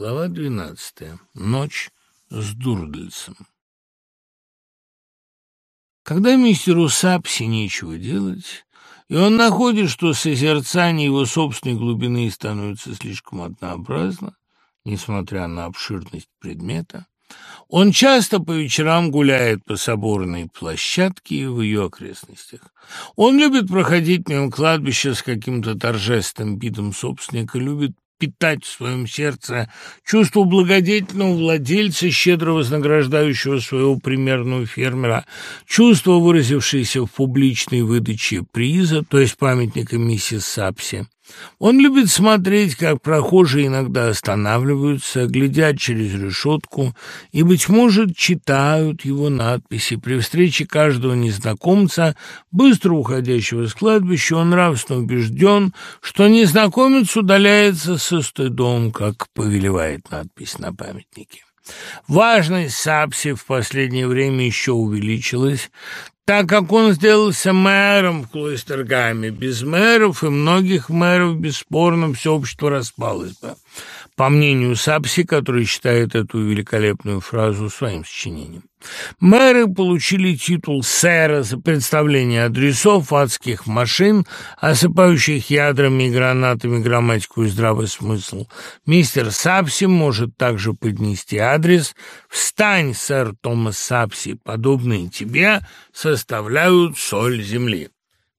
Глава двенадцатая. Ночь с Дурдельсом. Когда мистеру Сапси нечего делать, и он находит, что созерцание его собственной глубины становится слишком однообразно, несмотря на обширность предмета, он часто по вечерам гуляет по соборной площадке и в ее окрестностях. Он любит проходить мимо кладбища с каким-то торжественным видом собственника, любит питать в своем сердце чувство благодетельного владельца, щедро вознаграждающего своего примерного фермера, чувство, выразившееся в публичной выдаче приза, то есть памятника миссис Сапси. Он любит смотреть, как прохожие иногда останавливаются, глядят через решетку и, быть может, читают его надписи. При встрече каждого незнакомца, быстро уходящего с кладбища, он нравственно убежден, что незнакомец удаляется со стыдом, как повелевает надпись на памятнике. Важность Сапси в последнее время еще увеличилась, так как он сделался мэром в Клойстергаме. Без мэров и многих мэров, бесспорно, все общество распалось бы. По мнению Сапси, который считает эту великолепную фразу своим сочинением. Мэры получили титул сэра за представление адресов адских машин, осыпающих ядрами и гранатами грамматику и здравый смысл. Мистер Сапси может также поднести адрес «Встань, сэр Томас Сапси, подобные тебе составляют соль земли».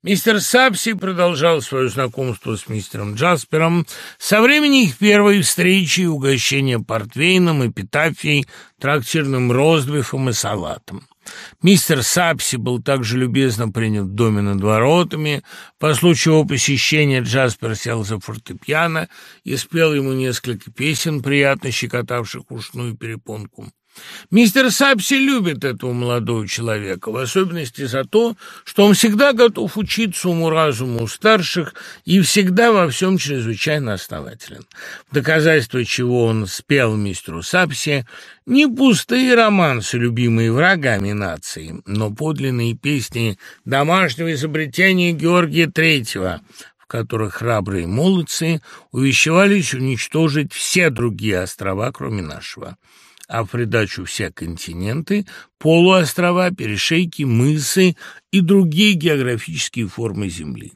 Мистер Сапси продолжал свое знакомство с мистером Джаспером со времени их первой встречи и угощения портвейном, эпитафией, трактирным роздбифом и салатом. Мистер Сапси был также любезно принят в доме над воротами. По случаю его посещения Джаспер сел за фортепиано и спел ему несколько песен, приятно щекотавших ушную перепонку. Мистер Сапси любит этого молодого человека, в особенности за то, что он всегда готов учиться уму-разуму у старших и всегда во всем чрезвычайно основателен. Доказательство чего он спел мистеру Сапси не пустые романсы, любимые врагами нации, но подлинные песни домашнего изобретения Георгия Третьего, которых храбрые молодцы увещевались уничтожить все другие острова, кроме нашего а в придачу все континенты, полуострова, перешейки, мысы и другие географические формы Земли.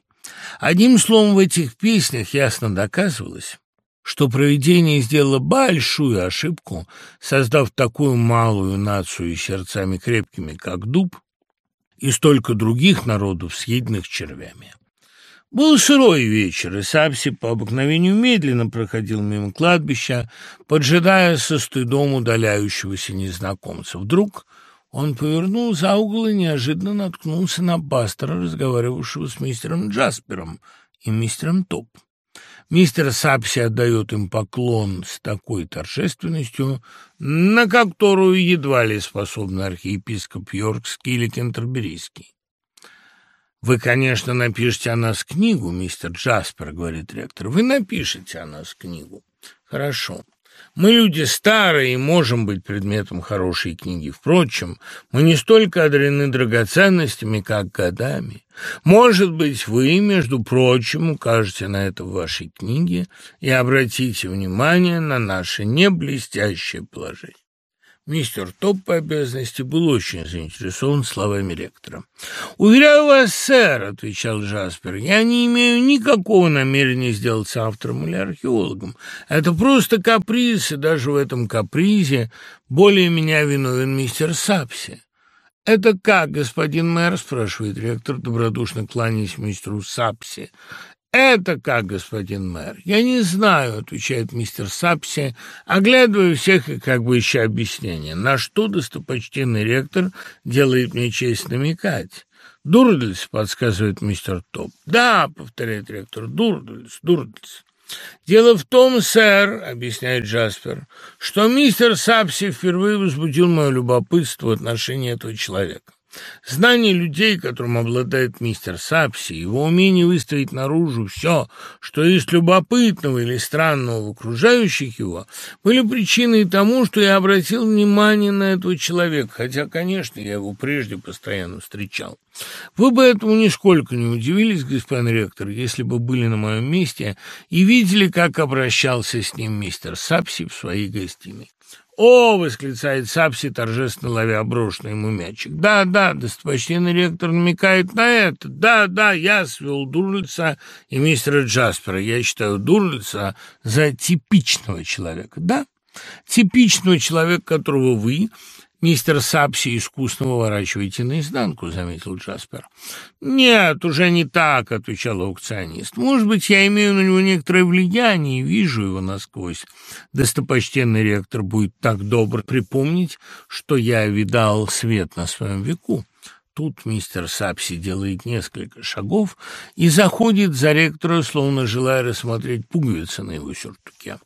Одним словом, в этих песнях ясно доказывалось, что провидение сделало большую ошибку, создав такую малую нацию сердцами крепкими, как дуб, и столько других народов, съеденных червями. Был сырой вечер, и Сапси по обыкновению медленно проходил мимо кладбища, поджидая со стыдом удаляющегося незнакомца. Вдруг он повернул за угол и неожиданно наткнулся на пастора, разговаривавшего с мистером Джаспером и мистером Топ. Мистер Сапси отдает им поклон с такой торжественностью, на которую едва ли способен архиепископ Йоркский или Кентерберийский. «Вы, конечно, напишете о нас книгу, мистер Джаспер», — говорит ректор. «Вы напишете о нас книгу. Хорошо. Мы люди старые и можем быть предметом хорошей книги. Впрочем, мы не столько одарены драгоценностями, как годами. Может быть, вы, между прочим, укажете на это в вашей книге и обратите внимание на наше неблестящее положение. Мистер Топ по обязанности был очень заинтересован словами ректора. «Уверяю вас, сэр», — отвечал Джаспер, — «я не имею никакого намерения сделаться автором или археологом. Это просто каприз, и даже в этом капризе более меня виновен мистер Сапси». «Это как, господин мэр?» — спрашивает ректор, добродушно кланяясь мистеру Сапси. «Это как, господин мэр?» «Я не знаю», — отвечает мистер Сапси, оглядывая всех и как бы ища объяснение, на что достопочтенный ректор делает мне честь намекать. «Дурдельс», — подсказывает мистер Топ. «Да», — повторяет ректор, — «Дурдельс, Дурдельс». «Дело в том, сэр», — объясняет Джаспер, — «что мистер Сапси впервые возбудил мое любопытство в отношении этого человека. Знание людей, которым обладает мистер Сапси, его умение выставить наружу все, что есть любопытного или странного в окружающих его, были причиной тому, что я обратил внимание на этого человека, хотя, конечно, я его прежде постоянно встречал. Вы бы этому нисколько не удивились, господин ректор, если бы были на моем месте и видели, как обращался с ним мистер Сапси в своей гостиной. «О!» — восклицает Сапси, торжественно ловя брошенный ему мячик. «Да, да, достопочтенный ректор намекает на это. Да, да, я свел Дурлица и мистера Джаспера. Я считаю Дурлица за типичного человека. Да, типичного человека, которого вы «Мистер Сапси искусно выворачиваете наизнанку», — заметил Джаспер. «Нет, уже не так», — отвечал аукционист. «Может быть, я имею на него некоторое влияние и вижу его насквозь. Достопочтенный ректор будет так добр припомнить, что я видал свет на своем веку». Тут мистер Сапси делает несколько шагов и заходит за ректора, словно желая рассмотреть пуговицы на его сюртуке.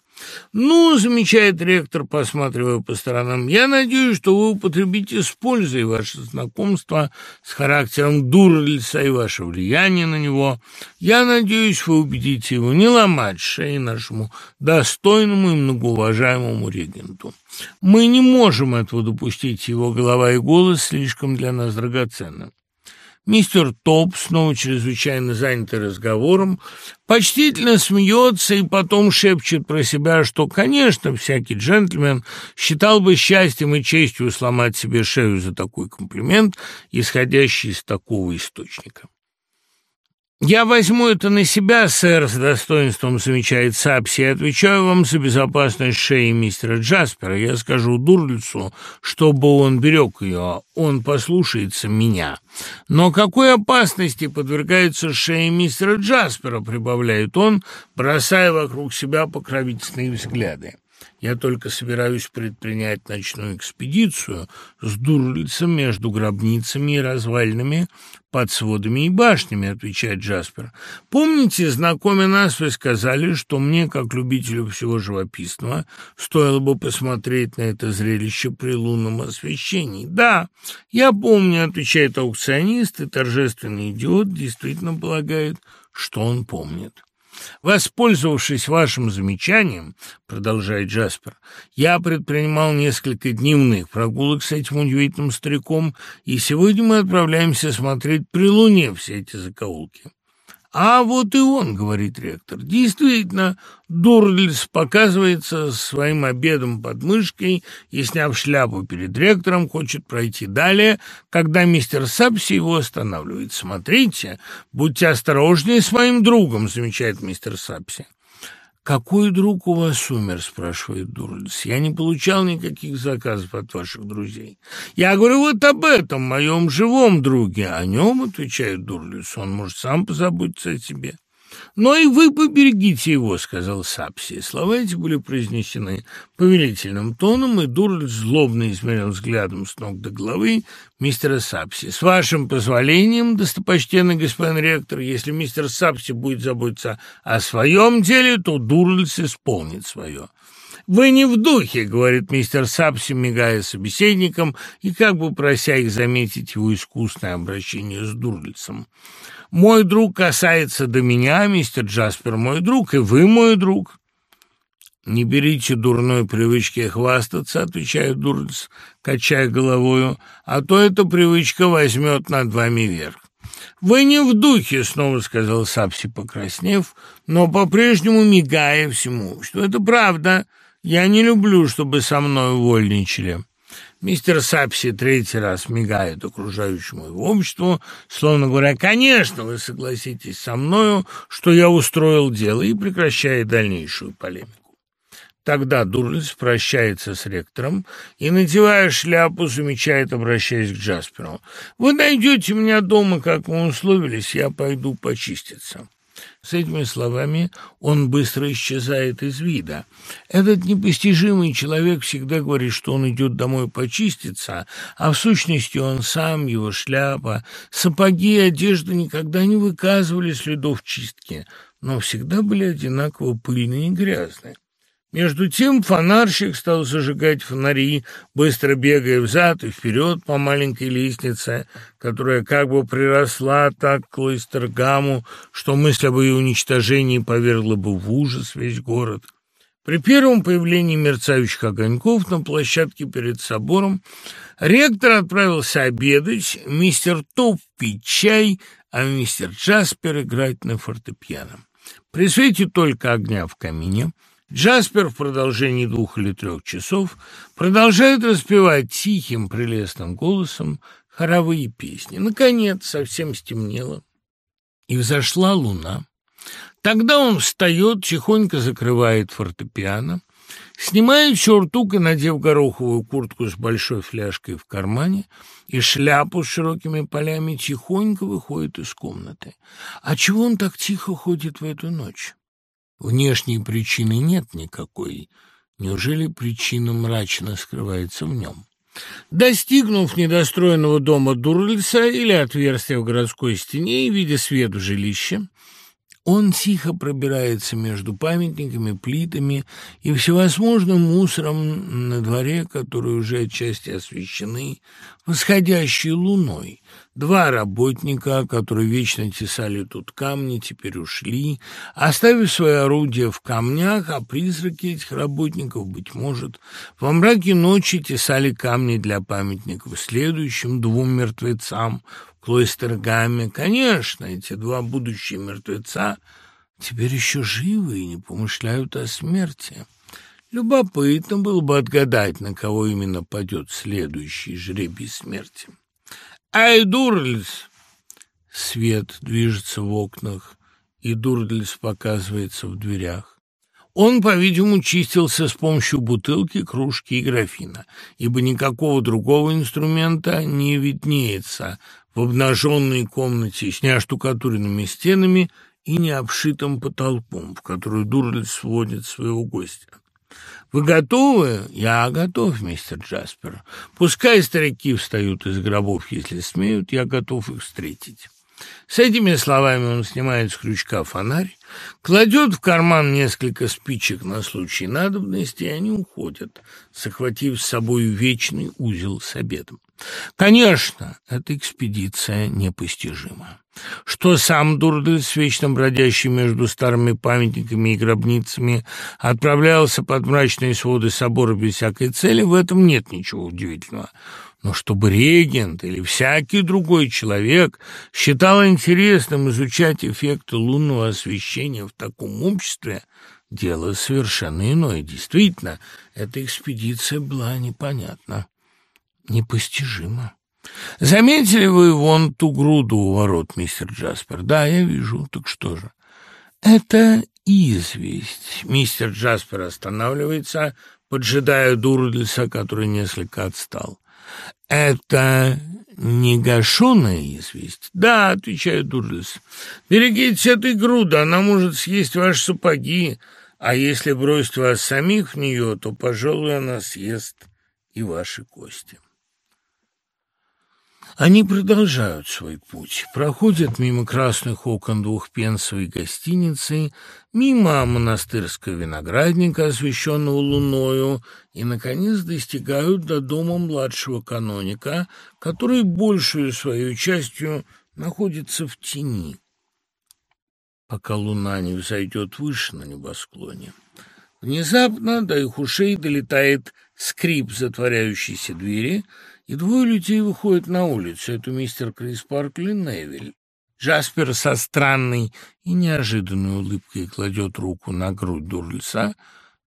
«Ну, — замечает ректор, посматривая по сторонам, — я надеюсь, что вы употребите с пользой ваше знакомство с характером Дурлица и ваше влияние на него. Я надеюсь, вы убедите его не ломать шеи нашему достойному и многоуважаемому регенту. Мы не можем этого допустить, его голова и голос слишком для нас драгоценны. Мистер Топ, снова чрезвычайно занятый разговором, почтительно смеется и потом шепчет про себя, что, конечно, всякий джентльмен считал бы счастьем и честью сломать себе шею за такой комплимент, исходящий из такого источника. «Я возьму это на себя, сэр», — с достоинством замечает Сапси, — «и отвечаю вам за безопасность шеи мистера Джаспера. Я скажу Дурлицу, чтобы он берег ее, он послушается меня». «Но какой опасности подвергается шее мистера Джаспера?» — прибавляет он, бросая вокруг себя покровительственные взгляды. Я только собираюсь предпринять ночную экспедицию с дурлицем между гробницами и развалинами под сводами и башнями, отвечает Джаспер. Помните, знакомя нас, вы сказали, что мне, как любителю всего живописного, стоило бы посмотреть на это зрелище при лунном освещении. Да, я помню, отвечает аукционист, и торжественный идиот действительно полагает, что он помнит. Воспользовавшись вашим замечанием, продолжает Джаспер, я предпринимал несколько дневных прогулок с этим удивительным стариком, и сегодня мы отправляемся смотреть при луне все эти закоулки. «А вот и он», — говорит ректор. «Действительно, Дурльс показывается своим обедом под мышкой и, сняв шляпу перед ректором, хочет пройти далее, когда мистер Сапси его останавливает. Смотрите, будьте осторожнее с моим другом», — замечает мистер Сапси. «Какой друг у вас умер?» — спрашивает Дурлиц. «Я не получал никаких заказов от ваших друзей». «Я говорю вот об этом, моем живом друге». «О нем?» — отвечает Дурлиц. «Он может сам позаботиться о себе». «Но и вы поберегите его», — сказал Сапси. Слова эти были произнесены повелительным тоном, и Дурль злобно измерил взглядом с ног до головы мистера Сапси. «С вашим позволением, достопочтенный господин ректор, если мистер Сапси будет заботиться о своем деле, то Дурльс исполнит свое». «Вы не в духе», — говорит мистер Сапси, мигая собеседником и как бы прося их заметить его искусное обращение с Дурлицем. Мой друг касается до меня, мистер Джаспер мой друг, и вы мой друг. «Не берите дурной привычки хвастаться», — отвечает Дурлиц, качая головою, «а то эта привычка возьмет над вами верх». «Вы не в духе», — снова сказал Сапси, покраснев, но по-прежнему мигая всему, что это правда. Я не люблю, чтобы со мной увольничали. Мистер Сапси третий раз мигает окружающему его обществу, словно говоря, «Конечно, вы согласитесь со мною, что я устроил дело», и прекращает дальнейшую полемику. Тогда Дурлиц прощается с ректором и, надевая шляпу, замечает, обращаясь к Джасперу, «Вы найдете меня дома, как мы условились, я пойду почиститься». С этими словами он быстро исчезает из вида. Этот непостижимый человек всегда говорит, что он идет домой почиститься, а в сущности он сам, его шляпа, сапоги и одежда никогда не выказывали следов чистки, но всегда были одинаково пыльные и грязные. Между тем фонарщик стал зажигать фонари, быстро бегая взад и вперед по маленькой лестнице, которая как бы приросла так к Лойстергаму, что мысль об ее уничтожении повергла бы в ужас весь город. При первом появлении мерцающих огоньков на площадке перед собором ректор отправился обедать, мистер Топ пить чай, а мистер Джаспер играть на фортепиано. При свете только огня в камине Джаспер в продолжении двух или трех часов продолжает распевать тихим прелестным голосом хоровые песни. Наконец совсем стемнело, и взошла луна. Тогда он встает, тихонько закрывает фортепиано, снимает сюртук и, надев гороховую куртку с большой фляжкой в кармане и шляпу с широкими полями, тихонько выходит из комнаты. А чего он так тихо ходит в эту ночь? Внешней причины нет никакой. Неужели причина мрачно скрывается в нем? Достигнув недостроенного дома Дурльса или отверстия в городской стене и видя свет в жилище, он тихо пробирается между памятниками, плитами и всевозможным мусором на дворе, которые уже отчасти освещены восходящей луной. Два работника, которые вечно тесали тут камни, теперь ушли, оставив свои орудия в камнях, а призраки этих работников, быть может, во мраке ночи тесали камни для памятников следующим двум мертвецам, Клойстергаме. Конечно, эти два будущие мертвеца теперь еще живы и не помышляют о смерти. Любопытно было бы отгадать, на кого именно падет следующий жребий смерти. «Ай, Дурльс!» Свет движется в окнах, и Дурдльс показывается в дверях. Он, по-видимому, чистился с помощью бутылки, кружки и графина, ибо никакого другого инструмента не виднеется в обнаженной комнате с неоштукатуренными стенами и необшитым потолком, в которую Дурлиц сводит своего гостя. «Вы готовы?» «Я готов, мистер Джаспер. Пускай старики встают из гробов, если смеют, я готов их встретить». С этими словами он снимает с крючка фонарь, кладет в карман несколько спичек на случай надобности, и они уходят, захватив с собой вечный узел с обедом. Конечно, эта экспедиция непостижима. Что сам Дурдель с вечно бродящий между старыми памятниками и гробницами отправлялся под мрачные своды собора без всякой цели, в этом нет ничего удивительного. Но чтобы регент или всякий другой человек считал интересным изучать эффекты лунного освещения в таком обществе, дело совершенно иное. Действительно, эта экспедиция была непонятна непостижимо. Заметили вы вон ту груду у ворот, мистер Джаспер? Да, я вижу. Так что же? Это известь. Мистер Джаспер останавливается, поджидая Дурдлиса, который несколько отстал. Это не гашеная известь? Да, отвечает Дурдлис. Берегитесь этой груды, она может съесть ваши сапоги, а если бросить вас самих в нее, то, пожалуй, она съест и ваши кости. Они продолжают свой путь, проходят мимо красных окон двухпенсовой гостиницы, мимо монастырского виноградника, освещенного луною, и, наконец, достигают до дома младшего каноника, который большую свою частью находится в тени, пока луна не взойдет выше на небосклоне. Внезапно до их ушей долетает скрип затворяющейся двери — и двое людей выходят на улицу. Это мистер Крис Паркли Невиль. Джаспер со странной и неожиданной улыбкой кладет руку на грудь Дурльса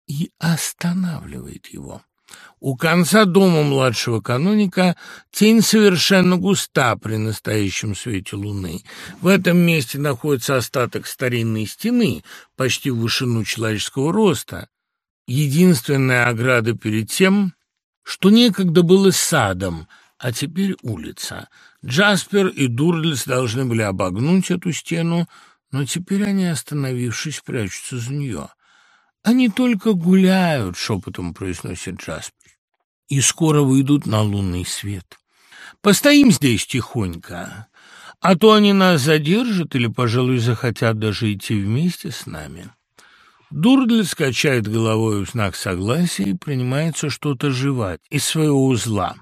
и останавливает его. У конца дома младшего каноника тень совершенно густа при настоящем свете луны. В этом месте находится остаток старинной стены, почти в вышину человеческого роста. Единственная ограда перед тем что некогда было садом, а теперь улица. Джаспер и Дурлиц должны были обогнуть эту стену, но теперь они, остановившись, прячутся за нее. «Они только гуляют», — шепотом произносит Джаспер, — «и скоро выйдут на лунный свет. Постоим здесь тихонько, а то они нас задержат или, пожалуй, захотят даже идти вместе с нами». Дурдль скачает головой в знак согласия и принимается что-то жевать из своего узла.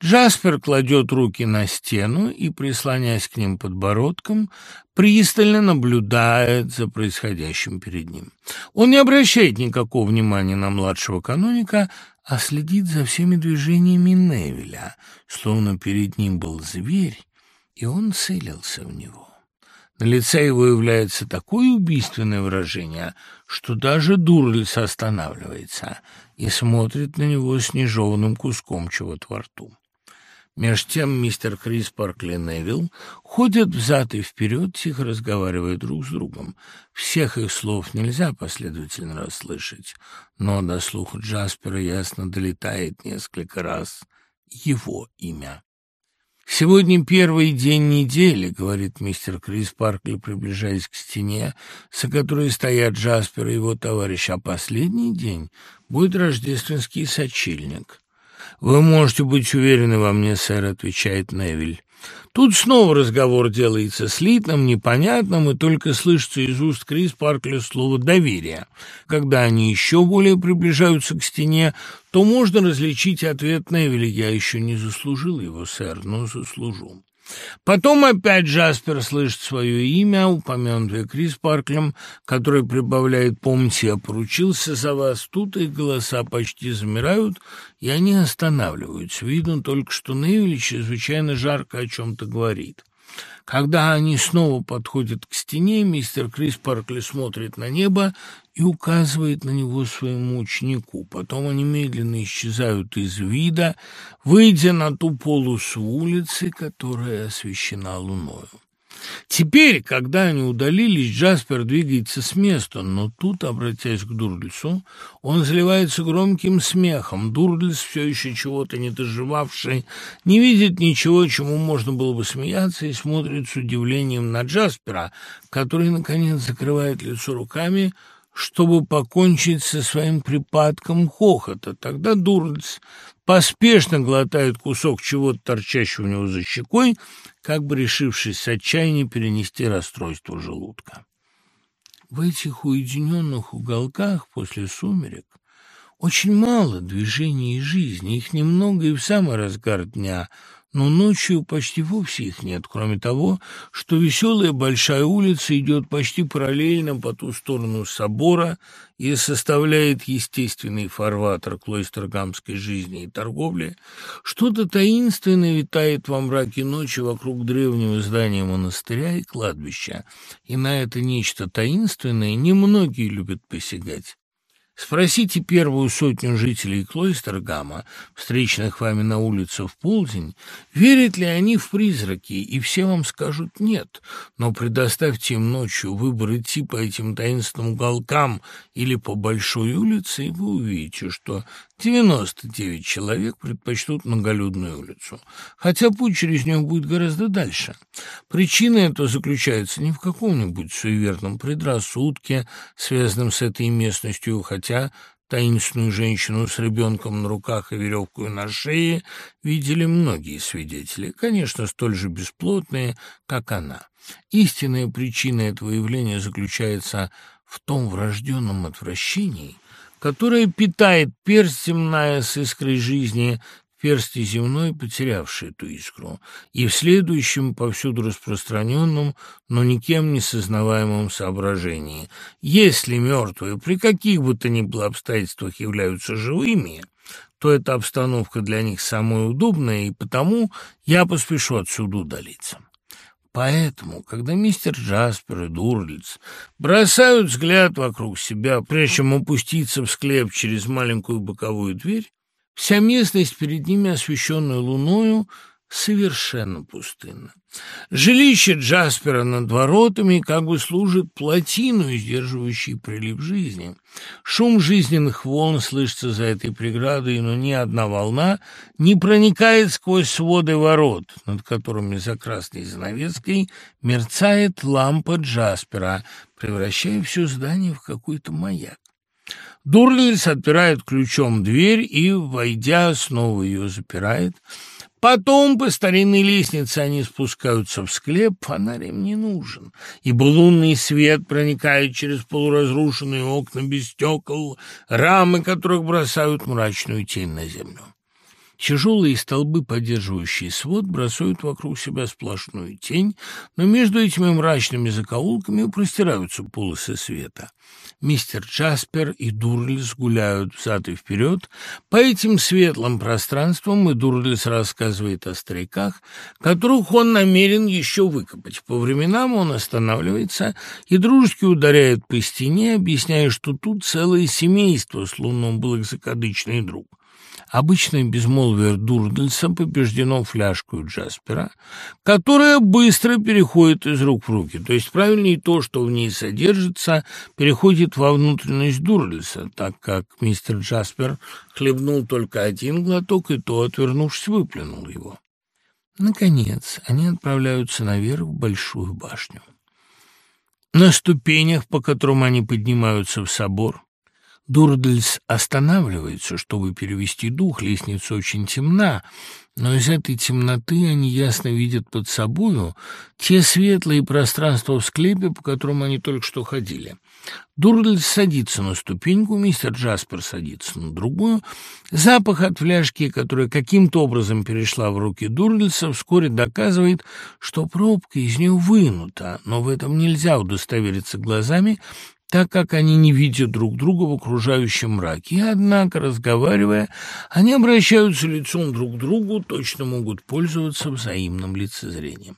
Джаспер кладет руки на стену и, прислонясь к ним подбородком, пристально наблюдает за происходящим перед ним. Он не обращает никакого внимания на младшего каноника, а следит за всеми движениями Невеля, словно перед ним был зверь, и он целился в него. На лице его является такое убийственное выражение, что даже Дурлиц останавливается и смотрит на него с нежеванным куском чего-то во рту. Меж тем мистер Крис Паркли Невилл ходят взад и вперед, тихо разговаривая друг с другом. Всех их слов нельзя последовательно расслышать, но до слуха Джаспера ясно долетает несколько раз его имя. «Сегодня первый день недели», — говорит мистер Крис Паркли, приближаясь к стене, за которой стоят Джаспер и его товарищ, а последний день будет рождественский сочельник. «Вы можете быть уверены во мне, сэр», — отвечает Невиль. Тут снова разговор делается слитным, непонятным, и только слышится из уст Крис Паркли слово «доверие». Когда они еще более приближаются к стене, то можно различить ответ Невилля «Я еще не заслужил его, сэр, но заслужу». Потом опять Джаспер слышит свое имя, упомянутое Крис Парклем, который прибавляет «Помните, я поручился за вас». Тут их голоса почти замирают, и они останавливаются. Видно только, что Невиль чрезвычайно жарко о чем-то говорит. Когда они снова подходят к стене, мистер Крис Паркли смотрит на небо и указывает на него своему ученику. Потом они медленно исчезают из вида, выйдя на ту полосу улицы, которая освещена луною. Теперь, когда они удалились, Джаспер двигается с места, но тут, обратясь к Дурдльсу, он заливается громким смехом. Дурдльс, все еще чего-то не доживавший, не видит ничего, чему можно было бы смеяться, и смотрит с удивлением на Джаспера, который, наконец, закрывает лицо руками, чтобы покончить со своим припадком хохота. Тогда Дурдльс поспешно глотает кусок чего-то торчащего у него за щекой, как бы решившись с отчаяния перенести расстройство желудка. В этих уединенных уголках после сумерек очень мало движений и жизни, их немного и в самый разгар дня – но ночью почти вовсе их нет, кроме того, что веселая большая улица идет почти параллельно по ту сторону собора и составляет естественный фарватер клойстергамской жизни и торговли. Что-то таинственное витает во мраке ночи вокруг древнего здания монастыря и кладбища, и на это нечто таинственное немногие любят посягать. Спросите первую сотню жителей Клойстергама, встречных вами на улице в полдень, верят ли они в призраки, и все вам скажут «нет». Но предоставьте им ночью выбор идти по этим таинственным уголкам или по большой улице, и вы увидите, что 99 человек предпочтут многолюдную улицу, хотя путь через нее будет гораздо дальше. Причина эта заключается не в каком-нибудь суеверном предрассудке, связанном с этой местностью, хотя таинственную женщину с ребенком на руках и веревкой на шее видели многие свидетели, конечно, столь же бесплотные, как она. Истинная причина этого явления заключается в том врожденном отвращении – которая питает персть земная с искрой жизни, персти земной, потерявший эту искру, и в следующем, повсюду распространенном, но никем не сознаваемом соображении. Если мертвые при каких бы то ни было обстоятельствах являются живыми, то эта обстановка для них самая удобная, и потому я поспешу отсюда удалиться. Поэтому, когда мистер Джаспер и Дурлиц бросают взгляд вокруг себя, прежде чем опуститься в склеп через маленькую боковую дверь, вся местность перед ними, освещенная луною, совершенно пустынна. Жилище Джаспера над воротами как бы служит плотину, сдерживающей прилив жизни. Шум жизненных волн слышится за этой преградой, но ни одна волна не проникает сквозь своды ворот, над которыми за красной занавеской мерцает лампа Джаспера, превращая все здание в какой-то маяк. Дурлиц отпирает ключом дверь и, войдя, снова ее запирает – Потом по старинной лестнице они спускаются в склеп, фонарь им не нужен, ибо лунный свет проникает через полуразрушенные окна без стекол, рамы которых бросают мрачную тень на землю. Тяжелые столбы, поддерживающие свод, бросают вокруг себя сплошную тень, но между этими мрачными закоулками простираются полосы света. Мистер Джаспер и Дурлис гуляют взад и вперед. По этим светлым пространствам и Дурлис рассказывает о стариках, которых он намерен еще выкопать. По временам он останавливается и дружески ударяет по стене, объясняя, что тут целое семейство, словно он был их закадычный друг. Обычное безмолвие Дурдельса побеждено фляжкой Джаспера, которая быстро переходит из рук в руки. То есть правильнее то, что в ней содержится, переходит во внутренность Дурдельса, так как мистер Джаспер хлебнул только один глоток, и то, отвернувшись, выплюнул его. Наконец, они отправляются наверх в большую башню. На ступенях, по которым они поднимаются в собор, Дурдельс останавливается, чтобы перевести дух, лестница очень темна, но из этой темноты они ясно видят под собою те светлые пространства в склепе, по которым они только что ходили. Дурдельс садится на ступеньку, мистер Джаспер садится на другую. Запах от фляжки, которая каким-то образом перешла в руки Дурдельса, вскоре доказывает, что пробка из нее вынута, но в этом нельзя удостовериться глазами, так как они не видят друг друга в окружающем мраке. И, однако, разговаривая, они обращаются лицом друг к другу, точно могут пользоваться взаимным лицезрением.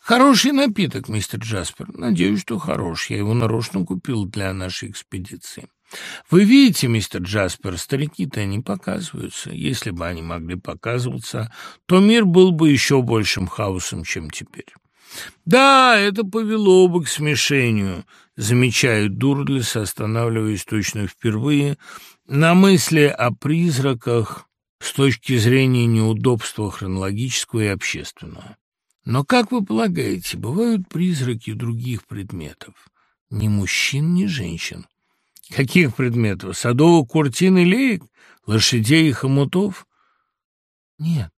«Хороший напиток, мистер Джаспер. Надеюсь, что хороший. Я его нарочно купил для нашей экспедиции». «Вы видите, мистер Джаспер, старики-то не показываются. Если бы они могли показываться, то мир был бы еще большим хаосом, чем теперь». «Да, это повело бы к смешению», — замечает Дурдлис, останавливаясь точно впервые, на мысли о призраках с точки зрения неудобства хронологического и общественного. Но, как вы полагаете, бывают призраки других предметов? Ни мужчин, ни женщин. Каких предметов? Садовых куртин и леек? Лошадей и хомутов? Нет,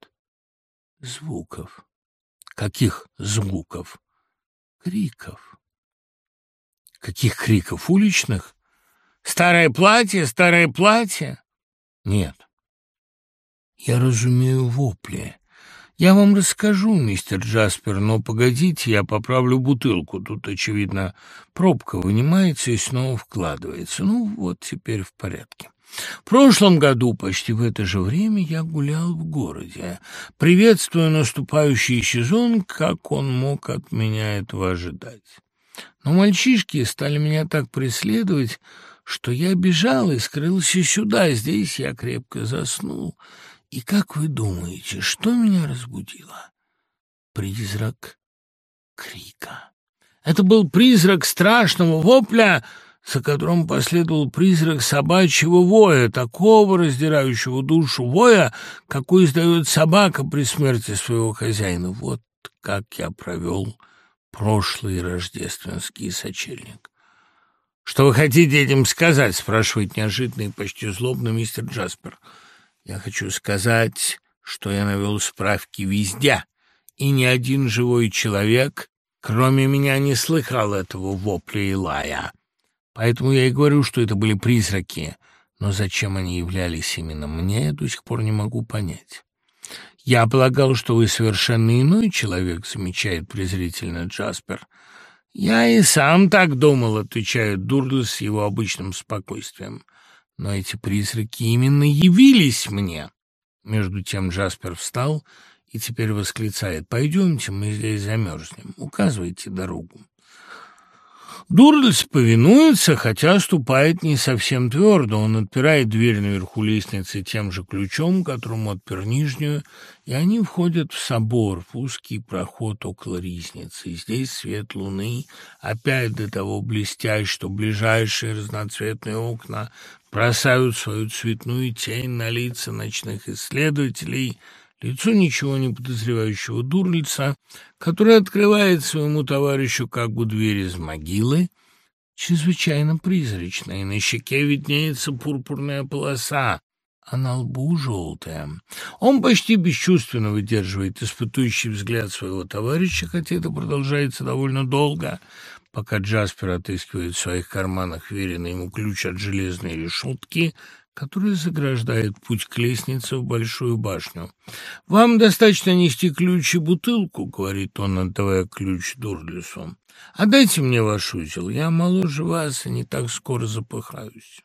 звуков. Каких звуков? Криков. Каких криков? Уличных? Старое платье, старое платье? Нет. Я разумею вопли. Я вам расскажу, мистер Джаспер, но погодите, я поправлю бутылку. Тут, очевидно, пробка вынимается и снова вкладывается. Ну, вот теперь в порядке. В прошлом году, почти в это же время, я гулял в городе, приветствуя наступающий сезон, как он мог от меня этого ожидать. Но мальчишки стали меня так преследовать, что я бежал и скрылся сюда. Здесь я крепко заснул. И как вы думаете, что меня разбудило? Призрак крика. Это был призрак страшного вопля, за которым последовал призрак собачьего воя, такого раздирающего душу воя, какой издает собака при смерти своего хозяина. Вот как я провел прошлый рождественский сочельник. «Что вы хотите этим сказать?» — спрашивает неожиданный, почти злобно мистер Джаспер. «Я хочу сказать, что я навел справки везде, и ни один живой человек, кроме меня, не слыхал этого вопля и лая». Поэтому я и говорю, что это были призраки. Но зачем они являлись именно мне, я до сих пор не могу понять. «Я полагал, что вы совершенно иной человек», — замечает презрительно Джаспер. «Я и сам так думал», — отвечает Дурдл с его обычным спокойствием. «Но эти призраки именно явились мне». Между тем Джаспер встал и теперь восклицает. «Пойдемте, мы здесь замерзнем. Указывайте дорогу». Дурльс повинуется, хотя ступает не совсем твердо. Он отпирает дверь наверху лестницы тем же ключом, которому отпер нижнюю, и они входят в собор, в узкий проход около ризницы. Здесь свет луны опять до того блестящий, что ближайшие разноцветные окна бросают свою цветную тень на лица ночных исследователей — лицо ничего не подозревающего дурлица, который открывает своему товарищу как бы дверь из могилы, чрезвычайно призрачная, и на щеке виднеется пурпурная полоса, а на лбу желтая. Он почти бесчувственно выдерживает испытующий взгляд своего товарища, хотя это продолжается довольно долго, пока Джаспер отыскивает в своих карманах веренный ему ключ от железной решетки, который заграждает путь к лестнице в большую башню. «Вам достаточно нести ключ и бутылку», — говорит он, отдавая ключ Дурдлису. «Отдайте мне ваш узел, я моложе вас и не так скоро запыхаюсь».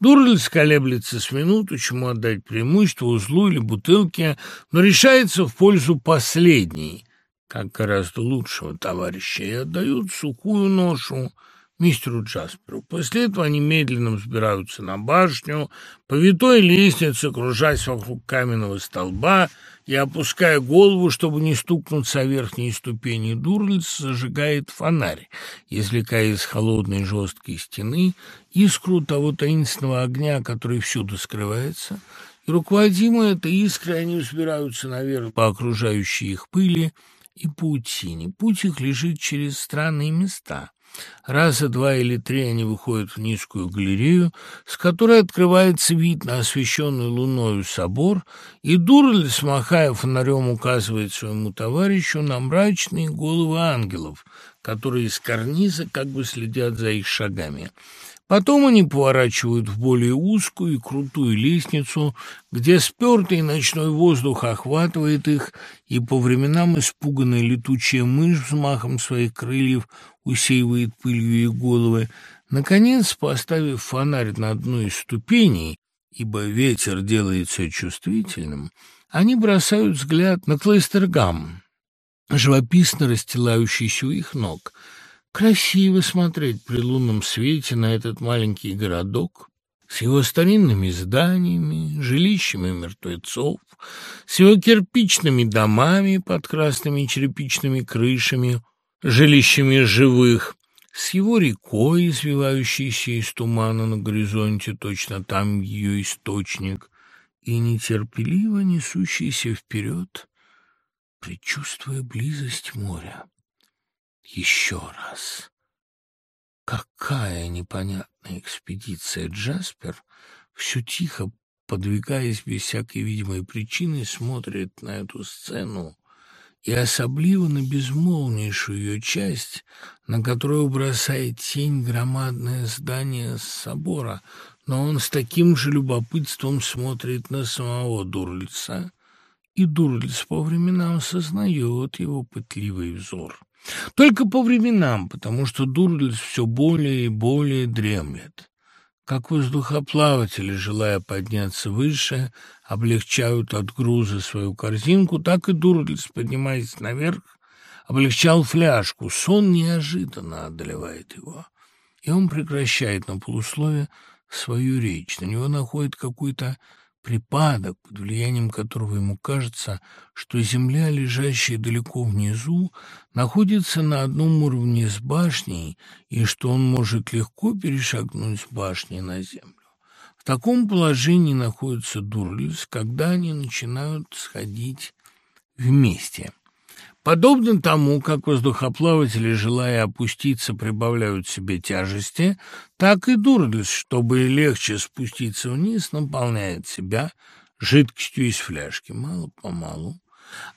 Дурлиц колеблется с минуту, чему отдать преимущество узлу или бутылке, но решается в пользу последней, как гораздо лучшего товарища, и отдают сухую ношу мистеру Джасперу. После этого они медленно взбираются на башню, по витой лестнице, кружась вокруг каменного столба и опуская голову, чтобы не стукнуться о верхние ступени, Дурлиц зажигает фонарь, извлекая из холодной жесткой стены искру того таинственного огня, который всюду скрывается, и, руководимые этой искрой, они взбираются наверх по окружающей их пыли и паутине. Путь их лежит через странные места — Раза два или три они выходят в низкую галерею, с которой открывается вид на освещенный луною собор, и Дурль, смахая фонарем, указывает своему товарищу на мрачные головы ангелов, которые из карниза как бы следят за их шагами. Потом они поворачивают в более узкую и крутую лестницу, где спертый ночной воздух охватывает их, и по временам испуганная летучая мышь взмахом своих крыльев усеивает пылью их головы. Наконец, поставив фонарь на одной из ступеней, ибо ветер делается чувствительным, они бросают взгляд на Клейстергам, живописно расстилающийся у их ног — Красиво смотреть при лунном свете на этот маленький городок с его старинными зданиями, жилищами мертвецов, с его кирпичными домами под красными черепичными крышами, жилищами живых, с его рекой, извивающейся из тумана на горизонте, точно там ее источник, и нетерпеливо несущийся вперед, предчувствуя близость моря. Еще раз. Какая непонятная экспедиция Джаспер, все тихо подвигаясь без всякой видимой причины, смотрит на эту сцену, и особливо на безмолвнейшую ее часть, на которую бросает тень громадное здание собора, но он с таким же любопытством смотрит на самого Дурлица, и Дурлиц по временам сознает его пытливый взор. Только по временам, потому что Дурлиц все более и более дремлет. Как воздухоплаватели, желая подняться выше, облегчают от груза свою корзинку, так и Дурлиц, поднимаясь наверх, облегчал фляжку. Сон неожиданно одолевает его, и он прекращает на полусловие свою речь. На него находит какой-то припадок, под влиянием которого ему кажется, что земля, лежащая далеко внизу, находится на одном уровне с башней, и что он может легко перешагнуть с башни на землю. В таком положении находится Дурлиц, когда они начинают сходить вместе. Подобно тому, как воздухоплаватели, желая опуститься, прибавляют себе тяжести, так и Дурдлес, чтобы легче спуститься вниз, наполняет себя жидкостью из фляжки. Мало-помалу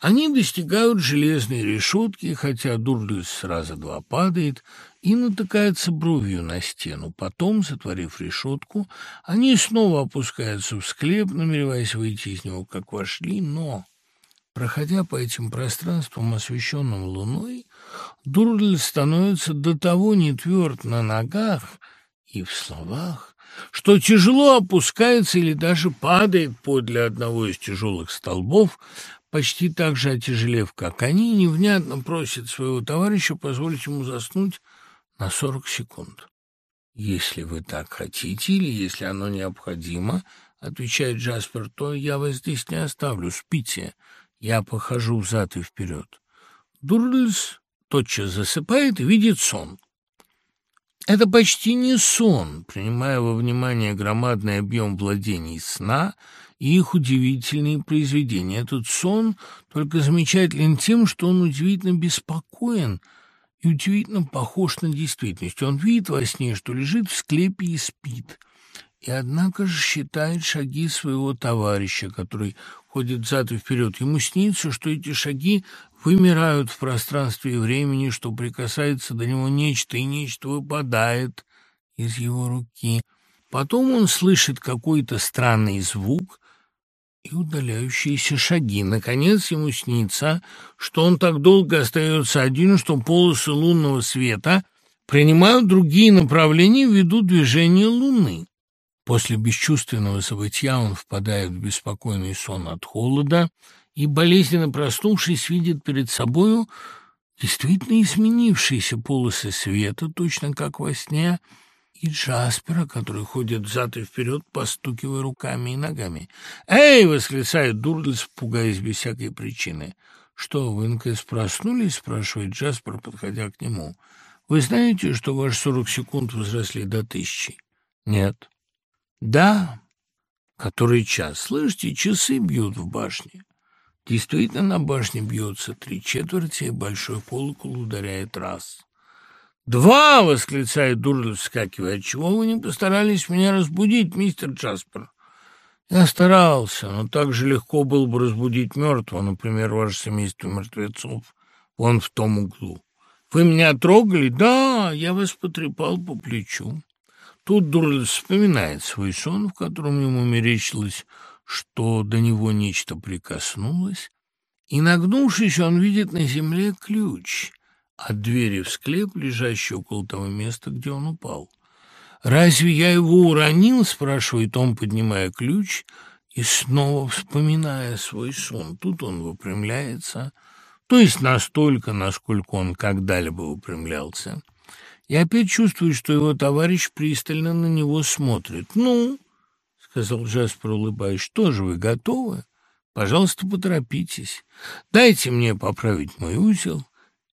они достигают железной решетки, хотя Дурдлес сразу два падает и натыкается бровью на стену. Потом, затворив решетку, они снова опускаются в склеп, намереваясь выйти из него, как вошли, но... Проходя по этим пространствам, освещенным луной, Дурль становится до того не тверд на ногах и в словах, что тяжело опускается или даже падает подле одного из тяжелых столбов, почти так же отяжелев, как они, невнятно просит своего товарища позволить ему заснуть на сорок секунд. «Если вы так хотите или если оно необходимо, — отвечает Джаспер, — то я вас здесь не оставлю, спите». Я похожу взад и вперед. Дурльс тотчас засыпает и видит сон. Это почти не сон, принимая во внимание громадный объем владений сна и их удивительные произведения. Этот сон только замечателен тем, что он удивительно беспокоен и удивительно похож на действительность. Он видит во сне, что лежит в склепе и спит, и, однако же, считает шаги своего товарища, который ходит взад и вперед. Ему снится, что эти шаги вымирают в пространстве и времени, что прикасается до него нечто, и нечто выпадает из его руки. Потом он слышит какой-то странный звук и удаляющиеся шаги. Наконец ему снится, что он так долго остается один, что полосы лунного света принимают другие направления ввиду движения Луны. После бесчувственного забытья он впадает в беспокойный сон от холода и, болезненно проснувшись, видит перед собою действительно изменившиеся полосы света, точно как во сне, и Джаспера, который ходит взад и вперед, постукивая руками и ногами. «Эй!» — восклицает Дурдлс, пугаясь без всякой причины. «Что, вы, наконец, проснулись?» — спрашивает Джаспер, подходя к нему. «Вы знаете, что ваши сорок секунд возросли до тысячи?» «Нет». «Да». «Который час? Слышите, часы бьют в башне». Действительно, на башне бьется три четверти, и большой колокол ударяет раз. «Два!» — восклицает Дурдл, вскакивая. «Отчего вы не постарались меня разбудить, мистер Джаспер?» «Я старался, но так же легко было бы разбудить мертвого, например, ваше семейство мертвецов, вон в том углу. Вы меня трогали? Да, я вас потрепал по плечу». Тут Дурдл вспоминает свой сон, в котором ему мерещилось, что до него нечто прикоснулось, и, нагнувшись, он видит на земле ключ — от двери в склеп, лежащий около того места, где он упал. «Разве я его уронил?» — спрашивает он, поднимая ключ и снова вспоминая свой сон. Тут он выпрямляется, то есть настолько, насколько он когда-либо выпрямлялся. И опять чувствует, что его товарищ пристально на него смотрит. «Ну?» — сказал Джаспер, улыбаясь. «Что же, вы готовы? Пожалуйста, поторопитесь. Дайте мне поправить мой узел»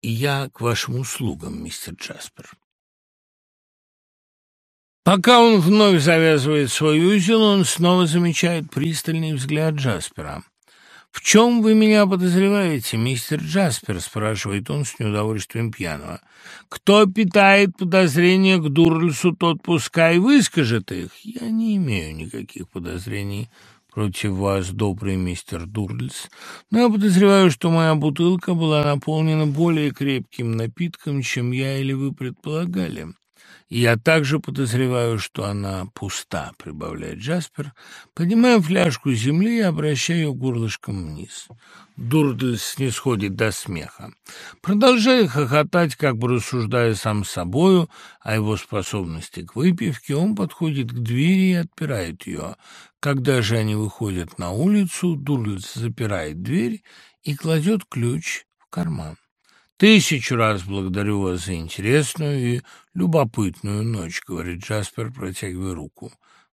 и я к вашим услугам, мистер Джаспер. Пока он вновь завязывает свой узел, он снова замечает пристальный взгляд Джаспера. «В чем вы меня подозреваете, мистер Джаспер?» — спрашивает он с неудовольствием пьяного. «Кто питает подозрения к Дурльсу, тот пускай выскажет их. Я не имею никаких подозрений против вас, добрый мистер Дурдльс, но я подозреваю, что моя бутылка была наполнена более крепким напитком, чем я или вы предполагали. Я также подозреваю, что она пуста, прибавляет Джаспер, поднимая фляжку земли и обращая ее горлышком вниз. Дурдль снисходит до смеха. Продолжая хохотать, как бы рассуждая сам с собою о его способности к выпивке, он подходит к двери и отпирает ее. Когда же они выходят на улицу, Дурдль запирает дверь и кладет ключ в карман. «Тысячу раз благодарю вас за интересную и любопытную ночь», — говорит Джаспер, протягивая руку.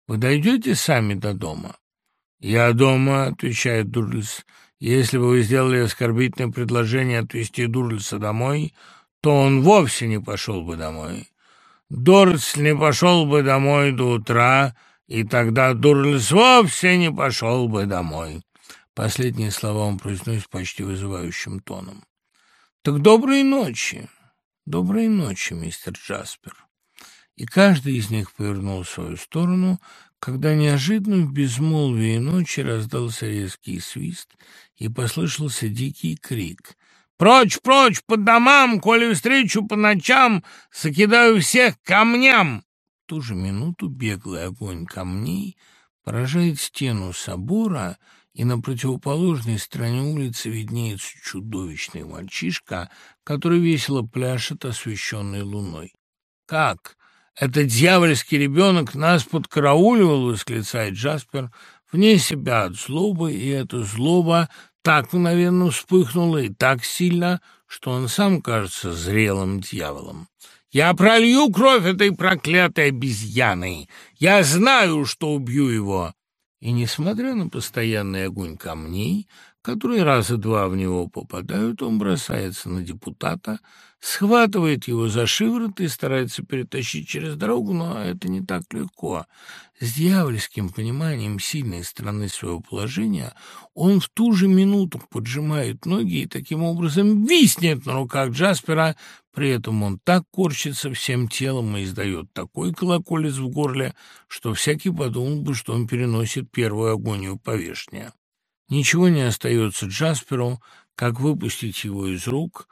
«Вы дойдете сами до дома?» «Я дома», — отвечает Дурльс. «Если бы вы сделали оскорбительное предложение отвезти Дурльса домой, то он вовсе не пошел бы домой. Дурльс не пошел бы домой до утра, и тогда Дурльс вовсе не пошел бы домой». Последние слова он произносит почти вызывающим тоном. Так доброй ночи, доброй ночи, мистер Джаспер. И каждый из них повернул свою сторону, когда неожиданно в безмолвии ночи раздался резкий свист и послышался дикий крик. «Прочь, прочь, по домам, коли встречу по ночам, закидаю всех камням!» В ту же минуту беглый огонь камней поражает стену собора, и на противоположной стороне улицы виднеется чудовищный мальчишка, который весело пляшет, освещенный луной. «Как? Этот дьявольский ребенок нас подкарауливал!» — восклицает Джаспер, вне себя от злобы, и эта злоба так мгновенно вспыхнула и так сильно, что он сам кажется зрелым дьяволом. «Я пролью кровь этой проклятой обезьяны! Я знаю, что убью его!» И, несмотря на постоянный огонь камней, который раза два в него попадают, он бросается на депутата, схватывает его за шиворот и старается перетащить через дорогу, но это не так легко. С дьявольским пониманием сильной стороны своего положения он в ту же минуту поджимает ноги и таким образом виснет на руках Джаспера, при этом он так корчится всем телом и издает такой колоколец в горле, что всякий подумал бы, что он переносит первую агонию повешения. Ничего не остается Джасперу, как выпустить его из рук.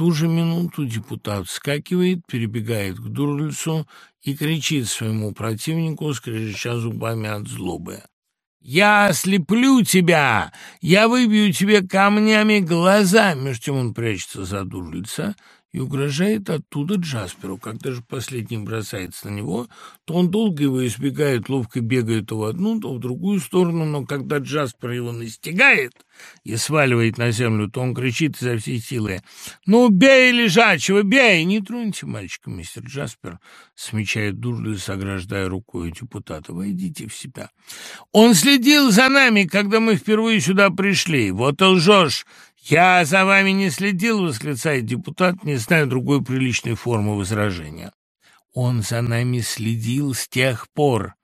Ту же минуту депутат вскакивает, перебегает к Дурлицу и кричит своему противнику, скрежеща зубами от злобы. «Я ослеплю тебя! Я выбью тебе камнями глаза!» Между тем он прячется за Дурлица и угрожает оттуда Джасперу. Когда же последний бросается на него, то он долго его избегает, ловко бегает то в одну, то в другую сторону, но когда Джаспер его настигает и сваливает на землю, то он кричит изо всей силы «Ну, бей лежачего, бей!» «Не троньте мальчика, мистер Джаспер», — смечает Дурлис, ограждая рукой депутата. «Войдите в себя». «Он следил за нами, когда мы впервые сюда пришли. Вот и лжешь!» «Я за вами не следил», — восклицает депутат, не зная другой приличной формы возражения. «Он за нами следил с тех пор».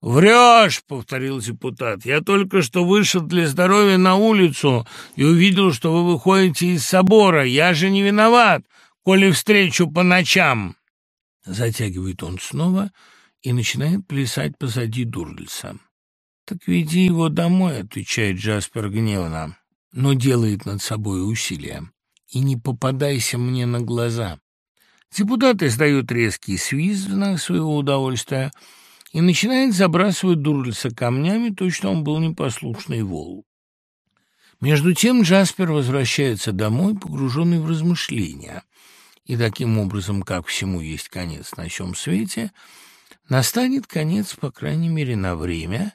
«Врешь!» — повторил депутат. «Я только что вышел для здоровья на улицу и увидел, что вы выходите из собора. Я же не виноват, коли встречу по ночам!» Затягивает он снова и начинает плясать позади Дурльса. «Так веди его домой», — отвечает Джаспер гневно но делает над собой усилия. И не попадайся мне на глаза. Депутат издает резкий свист в знак своего удовольствия и начинает забрасывать Дурлиса камнями, точно он был непослушный вол. Между тем Джаспер возвращается домой, погруженный в размышления, и таким образом, как всему есть конец на всем свете, настанет конец, по крайней мере, на время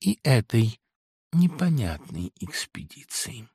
и этой непонятной экспедиции.